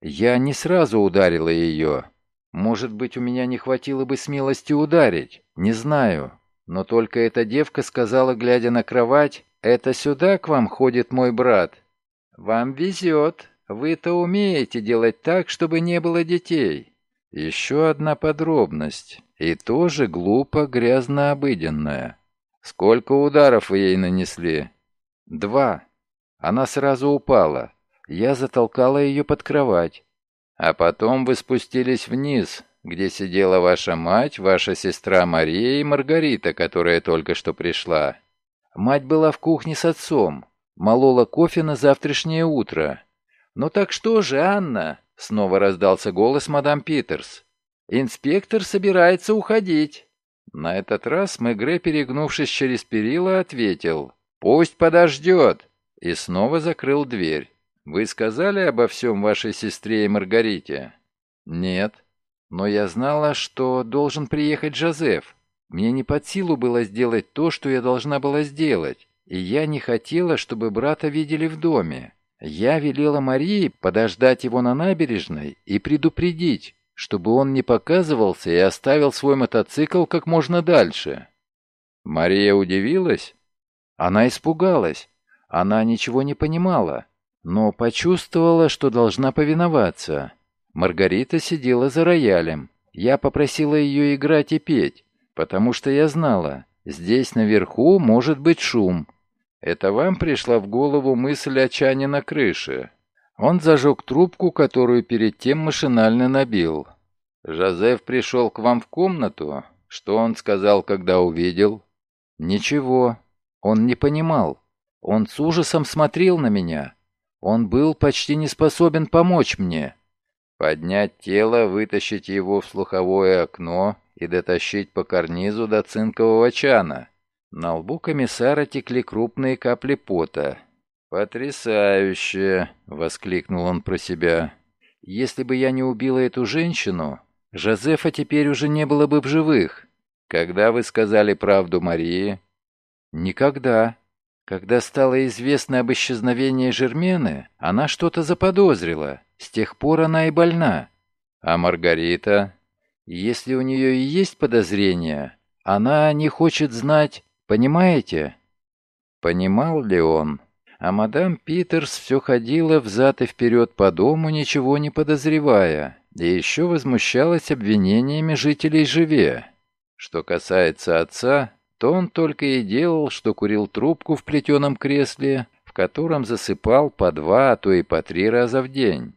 Speaker 1: Я не сразу ударила ее. Может быть, у меня не хватило бы смелости ударить, не знаю. Но только эта девка сказала, глядя на кровать, «Это сюда к вам ходит мой брат». «Вам везет. Вы-то умеете делать так, чтобы не было детей. Еще одна подробность, и тоже глупо, грязно обыденная. Сколько ударов вы ей нанесли? Два. Она сразу упала. Я затолкала ее под кровать. А потом вы спустились вниз, где сидела ваша мать, ваша сестра Мария и Маргарита, которая только что пришла. Мать была в кухне с отцом, молола кофе на завтрашнее утро. «Ну так что же, Анна?» — снова раздался голос мадам Питерс. «Инспектор собирается уходить». На этот раз Мегре, перегнувшись через перила, ответил «Пусть подождет» и снова закрыл дверь. «Вы сказали обо всем вашей сестре и Маргарите?» «Нет. Но я знала, что должен приехать Жозеф. Мне не под силу было сделать то, что я должна была сделать, и я не хотела, чтобы брата видели в доме. Я велела Марии подождать его на набережной и предупредить, чтобы он не показывался и оставил свой мотоцикл как можно дальше. Мария удивилась? Она испугалась. Она ничего не понимала, но почувствовала, что должна повиноваться. Маргарита сидела за роялем. Я попросила ее играть и петь, потому что я знала, здесь наверху может быть шум. Это вам пришла в голову мысль о чане на крыше. Он зажег трубку, которую перед тем машинально набил. «Жозеф пришел к вам в комнату? Что он сказал, когда увидел?» «Ничего. Он не понимал. Он с ужасом смотрел на меня. Он был почти не способен помочь мне. Поднять тело, вытащить его в слуховое окно и дотащить по карнизу до цинкового чана. На лбу комиссара текли крупные капли пота. «Потрясающе!» — воскликнул он про себя. «Если бы я не убила эту женщину, Жозефа теперь уже не было бы в живых. Когда вы сказали правду Марии?» «Никогда. Когда стало известно об исчезновении Жермены, она что-то заподозрила. С тех пор она и больна. А Маргарита? Если у нее и есть подозрения, она не хочет знать, понимаете?» Понимал ли он? А мадам Питерс все ходила взад и вперед по дому, ничего не подозревая, и еще возмущалась обвинениями жителей Живе. Что касается отца, то он только и делал, что курил трубку в плетеном кресле, в котором засыпал по два, а то и по три раза в день.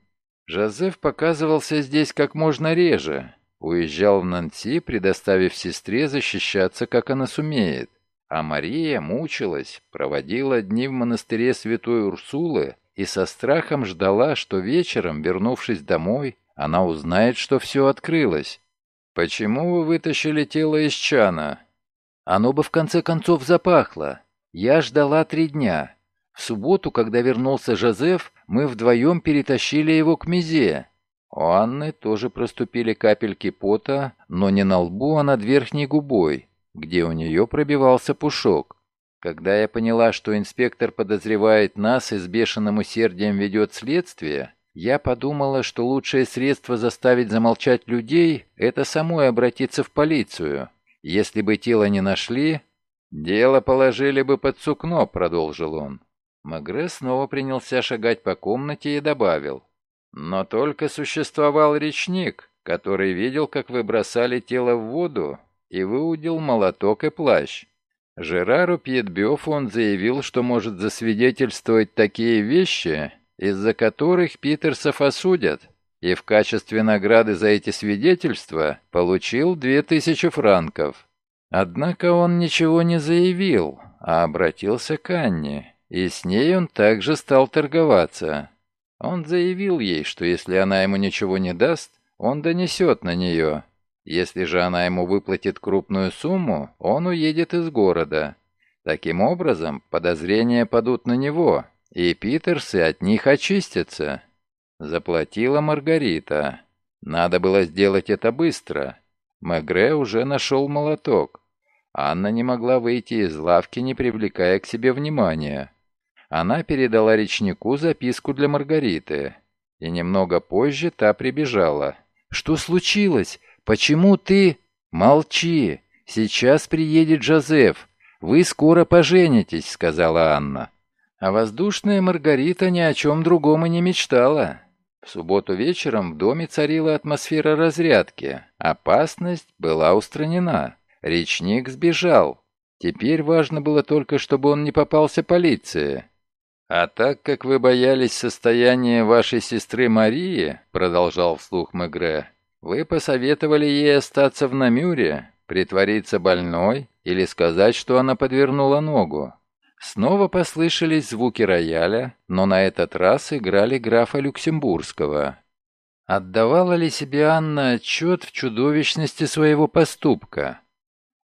Speaker 1: Жозеф показывался здесь как можно реже, уезжал в Нанси, предоставив сестре защищаться, как она сумеет. А Мария мучилась, проводила дни в монастыре святой Урсулы и со страхом ждала, что вечером, вернувшись домой, она узнает, что все открылось. «Почему вы вытащили тело из чана?» «Оно бы в конце концов запахло. Я ждала три дня. В субботу, когда вернулся Жозеф, мы вдвоем перетащили его к Мизе. У Анны тоже проступили капельки пота, но не на лбу, а над верхней губой где у нее пробивался пушок. Когда я поняла, что инспектор подозревает нас и с бешеным усердием ведет следствие, я подумала, что лучшее средство заставить замолчать людей – это самой обратиться в полицию. Если бы тело не нашли, дело положили бы под сукно, продолжил он. Магре снова принялся шагать по комнате и добавил. Но только существовал речник, который видел, как вы бросали тело в воду и выудил молоток и плащ. Жерару Пьетбёфу он заявил, что может засвидетельствовать такие вещи, из-за которых Питерсов осудят, и в качестве награды за эти свидетельства получил две тысячи франков. Однако он ничего не заявил, а обратился к Анне, и с ней он также стал торговаться. Он заявил ей, что если она ему ничего не даст, он донесет на нее, если же она ему выплатит крупную сумму, он уедет из города. Таким образом, подозрения падут на него, и Питерсы от них очистятся. Заплатила Маргарита. Надо было сделать это быстро. Мегре уже нашел молоток. Анна не могла выйти из лавки, не привлекая к себе внимания. Она передала речнику записку для Маргариты. И немного позже та прибежала. «Что случилось? «Почему ты...» «Молчи! Сейчас приедет Жозеф. Вы скоро поженитесь», — сказала Анна. А воздушная Маргарита ни о чем другом и не мечтала. В субботу вечером в доме царила атмосфера разрядки. Опасность была устранена. Речник сбежал. Теперь важно было только, чтобы он не попался полиции. «А так как вы боялись состояния вашей сестры Марии», — продолжал вслух Мегре, — «вы посоветовали ей остаться в Намюре, притвориться больной или сказать, что она подвернула ногу. Снова послышались звуки рояля, но на этот раз играли графа Люксембургского. Отдавала ли себе Анна отчет в чудовищности своего поступка?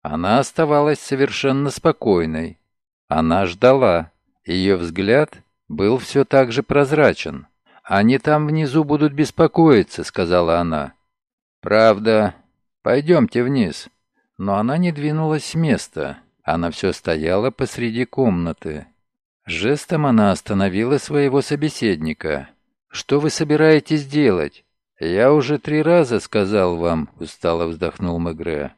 Speaker 1: Она оставалась совершенно спокойной. Она ждала. Ее взгляд был все так же прозрачен. «Они там внизу будут беспокоиться», — сказала она. «Правда. Пойдемте вниз». Но она не двинулась с места. Она все стояла посреди комнаты. Жестом она остановила своего собеседника. «Что вы собираетесь делать?» «Я уже три раза сказал вам», — устало вздохнул Мегре.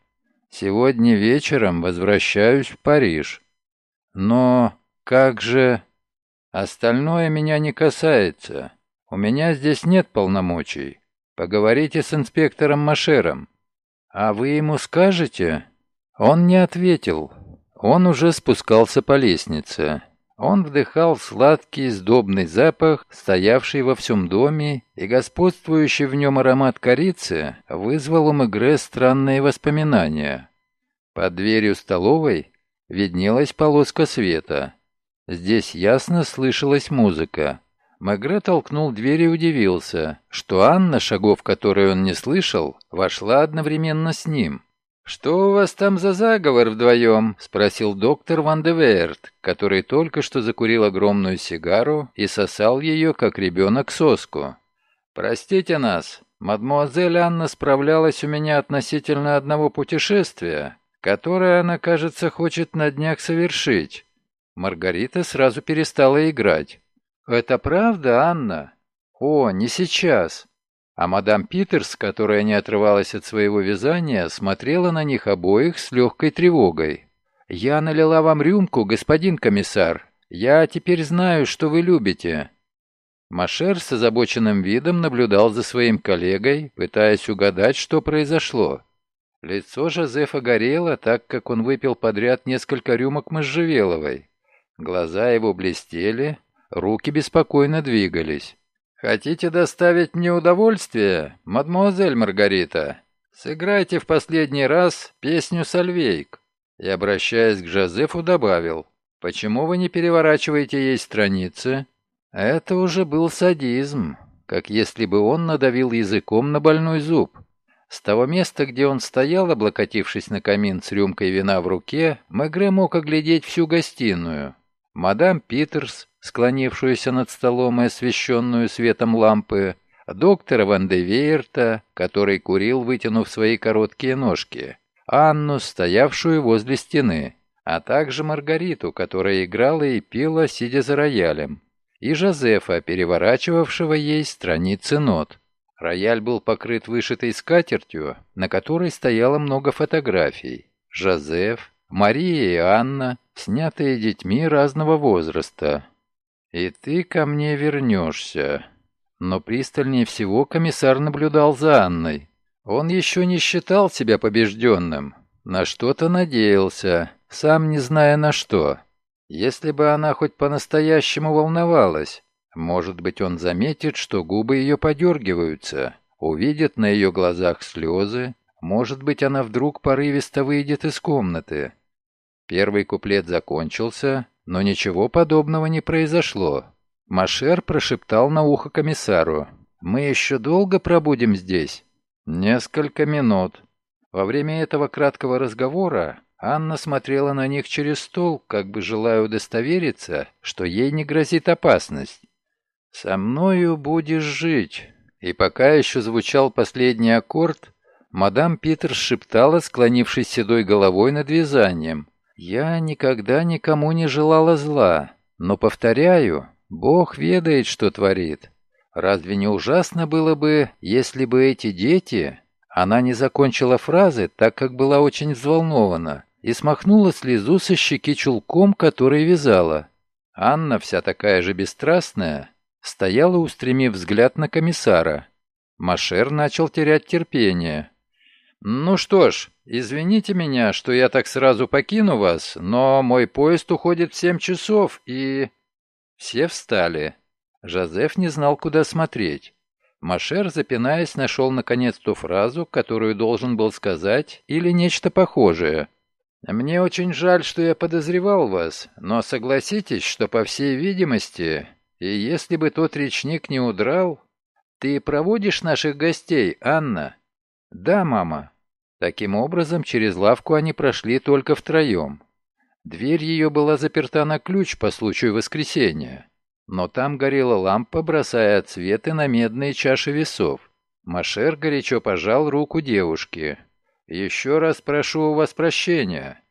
Speaker 1: «Сегодня вечером возвращаюсь в Париж. Но как же...» «Остальное меня не касается. У меня здесь нет полномочий. Поговорите с инспектором Машером». «А вы ему скажете?» Он не ответил. Он уже спускался по лестнице. Он вдыхал сладкий, сдобный запах, стоявший во всем доме, и господствующий в нем аромат корицы вызвал у Мегре странные воспоминания. Под дверью столовой виднелась полоска света. Здесь ясно слышалась музыка. Мегре толкнул дверь и удивился, что Анна, шагов которой он не слышал, вошла одновременно с ним. «Что у вас там за заговор вдвоем?» — спросил доктор Ван де Верт, который только что закурил огромную сигару и сосал ее, как ребенок, соску. «Простите нас, мадмуазель Анна справлялась у меня относительно одного путешествия, которое она, кажется, хочет на днях совершить». Маргарита сразу перестала играть. «Это правда, Анна?» «О, не сейчас. А мадам Питерс, которая не отрывалась от своего вязания, смотрела на них обоих с легкой тревогой. «Я налила вам рюмку, господин комиссар. Я теперь знаю, что вы любите». Машер с озабоченным видом наблюдал за своим коллегой, пытаясь угадать, что произошло. Лицо Жозефа горело, так как он выпил подряд несколько рюмок можжевеловой. Глаза его блестели, руки беспокойно двигались. «Хотите доставить мне удовольствие, мадмуазель Маргарита? Сыграйте в последний раз песню «Сальвейк». И, обращаясь к Жозефу, добавил, «Почему вы не переворачиваете ей страницы?» Это уже был садизм, как если бы он надавил языком на больной зуб. С того места, где он стоял, облокотившись на камин с рюмкой вина в руке, Мегре мог оглядеть всю гостиную. Мадам Питерс, склонившуюся над столом и освещенную светом лампы, доктора Ван де Вейерта, который курил, вытянув свои короткие ножки, Анну, стоявшую возле стены, а также Маргариту, которая играла и пела, сидя за роялем, и Жозефа, переворачивавшего ей страницы нот. Рояль был покрыт вышитой скатертью, на которой стояло много фотографий. Жозеф, Мария и Анна, снятые детьми разного возраста. «И ты ко мне вернешься». Но пристальнее всего комиссар наблюдал за Анной. Он еще не считал себя побежденным. На что-то надеялся, сам не зная на что. Если бы она хоть по-настоящему волновалась, может быть, он заметит, что губы ее подергиваются, увидит на ее глазах слезы, может быть, она вдруг порывисто выйдет из комнаты. Первый куплет закончился, но ничего подобного не произошло. Машер прошептал на ухо комиссару. «Мы еще долго пробудем здесь?» «Несколько минут». Во время этого краткого разговора Анна смотрела на них через стол, как бы желая удостовериться, что ей не грозит опасность. «Со мною будешь жить». И пока еще звучал последний аккорд, мадам Питер шептала, склонившись седой головой над вязанием. Я никогда никому не желала зла, но, повторяю, Бог ведает, что творит. Разве не ужасно было бы, если бы эти дети... Она не закончила фразы, так как была очень взволнована, и смахнула слезу со щеки чулком, который вязала. Анна, вся такая же бесстрастная, стояла, устремив взгляд на комиссара. Машер начал терять терпение. «Ну что ж, извините меня, что я так сразу покину вас, но мой поезд уходит в семь часов, и...» Все встали. Жозеф не знал, куда смотреть. Машер, запинаясь, нашел наконец ту фразу, которую должен был сказать, или нечто похожее. «Мне очень жаль, что я подозревал вас, но согласитесь, что, по всей видимости, и если бы тот речник не удрал... Ты проводишь наших гостей, Анна?» «Да, мама». Таким образом, через лавку они прошли только втроем. Дверь ее была заперта на ключ по случаю воскресенья. Но там горела лампа, бросая цветы на медные чаши весов. Машер горячо пожал руку девушки. «Еще раз прошу у вас прощения».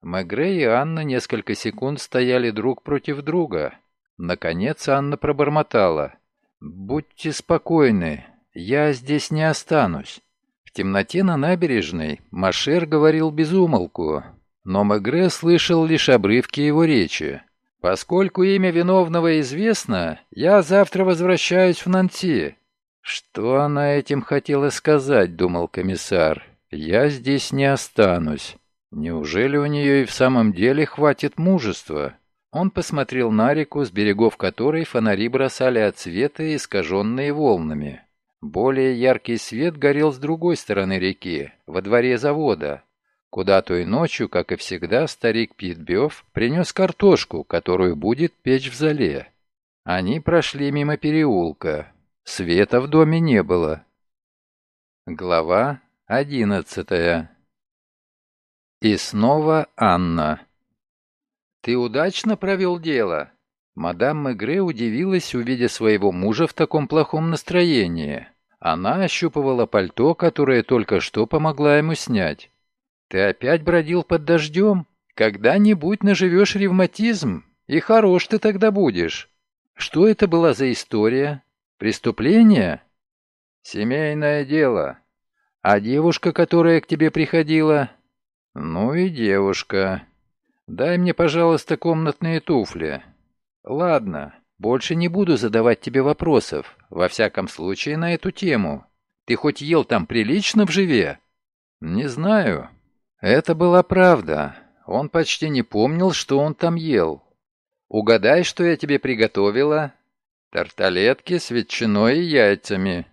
Speaker 1: Мегре и Анна несколько секунд стояли друг против друга. Наконец Анна пробормотала. «Будьте спокойны, я здесь не останусь». Темноте на набережной Машер говорил без умолку, но Мегре слышал лишь обрывки его речи. Поскольку имя виновного известно, я завтра возвращаюсь в Нанти. Что она этим хотела сказать, думал комиссар. Я здесь не останусь. Неужели у нее и в самом деле хватит мужества? Он посмотрел на реку, с берегов которой фонари бросали отсветы, искаженные волнами. Более яркий свет горел с другой стороны реки, во дворе завода куда той ночью, как и всегда, старик Питбёв принес картошку, которую будет печь в зале. Они прошли мимо переулка. Света в доме не было. Глава одиннадцатая. И снова Анна. «Ты удачно провел дело?» Мадам Мегре удивилась, увидя своего мужа в таком плохом настроении. Она ощупывала пальто, которое только что помогла ему снять. Ты опять бродил под дождем? Когда-нибудь наживешь ревматизм, и хорош ты тогда будешь. Что это была за история? Преступление? Семейное дело. А девушка, которая к тебе приходила? Ну и девушка. Дай мне, пожалуйста, комнатные туфли. Ладно, больше не буду задавать тебе вопросов, во всяком случае на эту тему. Ты хоть ел там прилично в живе? Не знаю, это была правда. Он почти не помнил, что он там ел. «Угадай, что я тебе приготовила?» «Тарталетки с ветчиной и яйцами».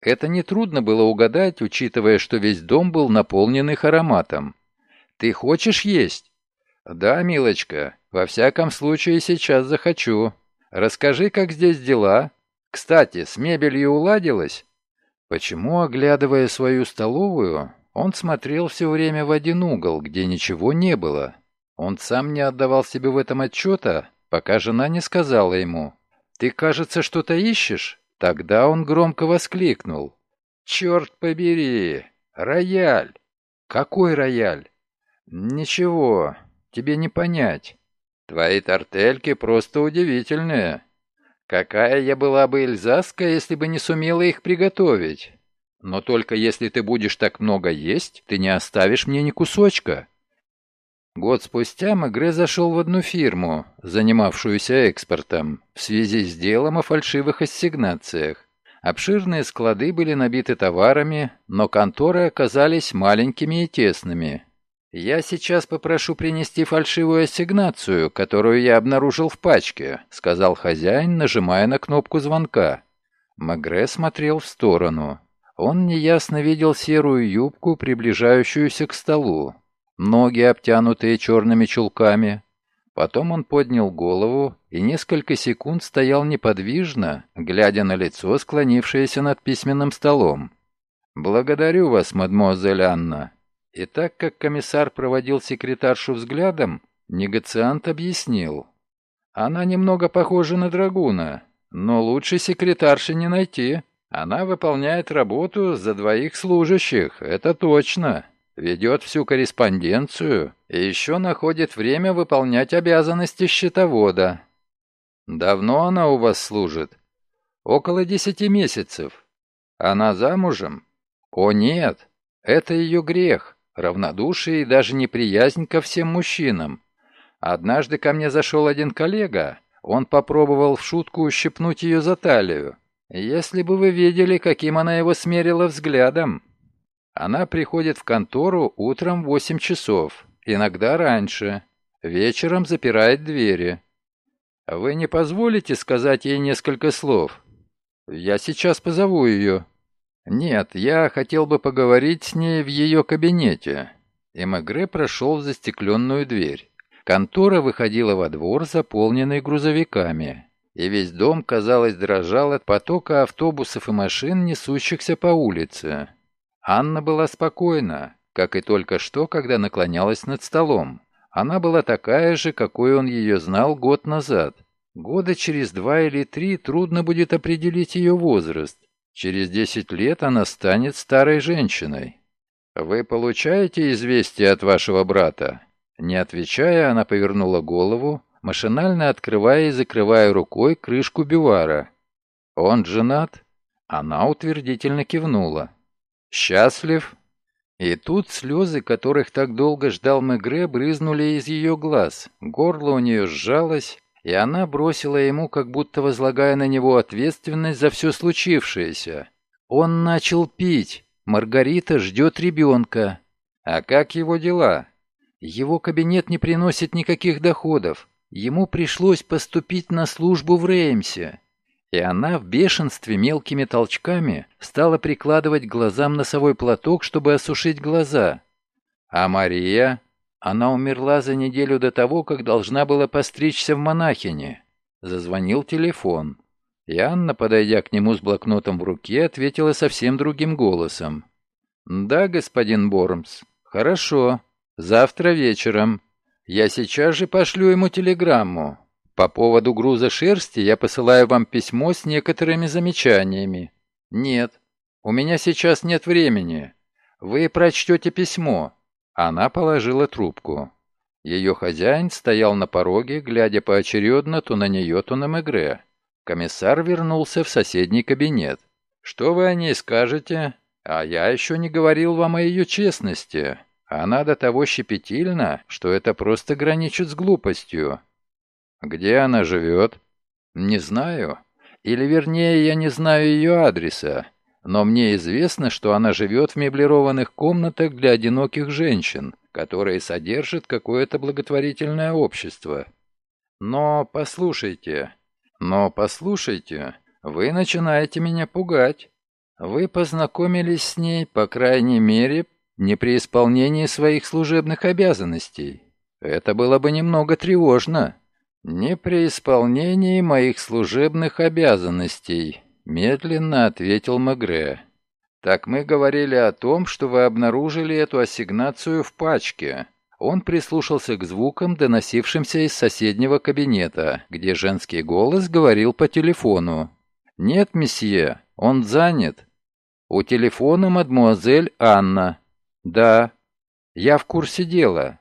Speaker 1: Это нетрудно было угадать, учитывая, что весь дом был наполнен их ароматом. «Ты хочешь есть?» «Да, милочка, во всяком случае сейчас захочу. Расскажи, как здесь дела. Кстати, с мебелью уладилось?» Почему, оглядывая свою столовую, он смотрел все время в один угол, где ничего не было. Он сам не отдавал себе в этом отчета, пока жена не сказала ему. «Ты, кажется, что-то ищешь?» Тогда он громко воскликнул. «Черт побери! Рояль!» «Какой рояль?» «Ничего, тебе не понять. Твои тартельки просто удивительные. Какая я была бы эльзаска, если бы не сумела их приготовить. Но только если ты будешь так много есть, ты не оставишь мне ни кусочка». Год спустя Мегре зашел в одну фирму, занимавшуюся экспортом, в связи с делом о фальшивых ассигнациях. Обширные склады были набиты товарами, но конторы оказались маленькими и тесными. «Я сейчас попрошу принести фальшивую ассигнацию, которую я обнаружил в пачке», сказал хозяин, нажимая на кнопку звонка. Магре смотрел в сторону. Он неясно видел серую юбку, приближающуюся к столу, ноги, обтянутые черными чулками. Потом он поднял голову и несколько секунд стоял неподвижно, глядя на лицо, склонившееся над письменным столом. «Благодарю вас, мадемуазель Анна». И так как комиссар проводил секретаршу взглядом, негациант объяснил. «Она немного похожа на драгуна, но лучше секретарши не найти». Она выполняет работу за двоих служащих, это точно. Ведет всю корреспонденцию и еще находит время выполнять обязанности счетовода. Давно она у вас служит? Около десяти месяцев. Она замужем? О нет, это ее грех, равнодушие и даже неприязнь ко всем мужчинам. Однажды ко мне зашел один коллега. Он попробовал в шутку ущипнуть ее за талию. Если бы вы видели, каким она его смерила взглядом. Она приходит в контору утром в 8 часов, иногда раньше. Вечером запирает двери. Вы не позволите сказать ей несколько слов? Я сейчас позову ее. Нет, я хотел бы поговорить с ней в ее кабинете. Эмегре прошел в застекленную дверь. Контора выходила во двор, заполненный грузовиками, и весь дом, казалось, дрожал от потока автобусов и машин, несущихся по улице. Анна была спокойна, как и только что, когда наклонялась над столом. Она была такая же, какой он ее знал год назад. Года через два или три трудно будет определить ее возраст. Через десять лет она станет старой женщиной. «Вы получаете известие от вашего брата?» Не отвечая, она повернула голову, машинально открывая и закрывая рукой крышку бювара. «Он женат?» Она утвердительно кивнула. «Счастлив?» И тут слезы, которых так долго ждал Мегре, брызнули из ее глаз. Горло у нее сжалось, и она бросила ему, как будто возлагая на него ответственность за все случившееся. Он начал пить. Маргарита ждет ребенка. А как его дела? Его кабинет не приносит никаких доходов. Ему пришлось поступить на службу в Реймсе. И она в бешенстве мелкими толчками стала прикладывать глазам носовой платок, чтобы осушить глаза. А Мария? Она умерла за неделю до того, как должна была постричься в монахине. Зазвонил телефон. И Анна, подойдя к нему с блокнотом в руке, ответила совсем другим голосом. «Да, господин Бормс. Хорошо. Завтра вечером. Я сейчас же пошлю ему телеграмму. По поводу груза шерсти я посылаю вам письмо с некоторыми замечаниями. Нет, у меня сейчас нет времени. Вы прочтете письмо. Она положила трубку. Ее хозяин стоял на пороге, глядя поочередно то на нее, то на Мегре. Комиссар вернулся в соседний кабинет. «Что вы о ней скажете? А я еще не говорил вам о ее честности. Она до того щепетильна, что это просто граничит с глупостью. Где она живет? Не знаю. Или вернее, я не знаю ее адреса. Но мне известно, что она живет в меблированных комнатах для одиноких женщин, которые содержат какое-то благотворительное общество. Но послушайте, но послушайте, вы начинаете меня пугать. Вы познакомились с ней, по крайней мере, не при исполнении своих служебных обязанностей. Это было бы немного тревожно. Не при исполнении моих служебных обязанностей, медленно ответил Мегре. Так мы говорили о том, что вы обнаружили эту ассигнацию в пачке. Он прислушался к звукам, доносившимся из соседнего кабинета, где женский голос говорил по телефону. «Нет, месье, он занят. У телефона мадмуазель Анна. «Да, я в курсе дела.